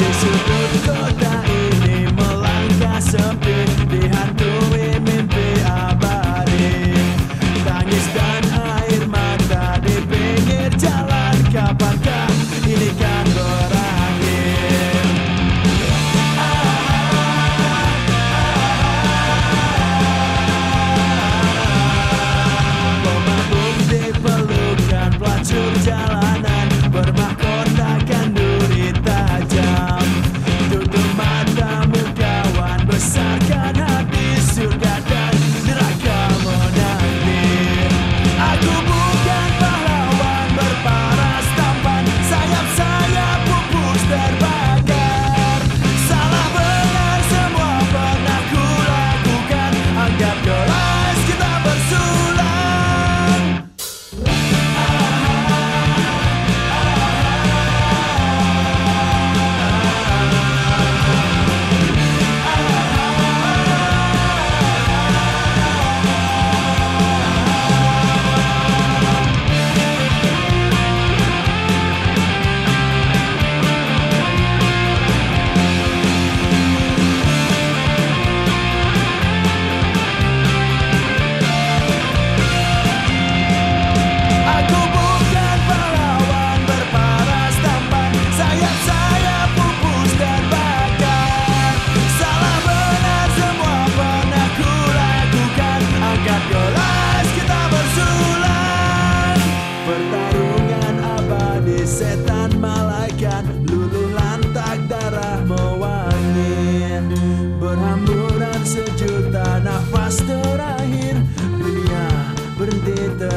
disappear got go.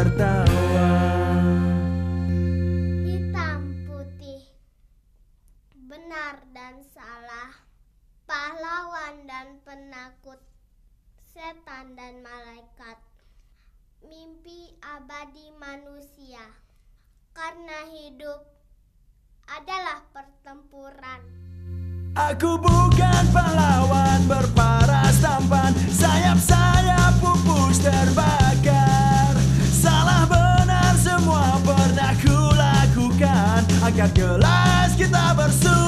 Tertawa. Hitam putih, benar dan salah, pahlawan dan penakut, setan dan malaikat, mimpi abadi manusia, karena hidup adalah pertempuran. Aku bukan pahlawan berparas tampan Agar jelas kita bersuara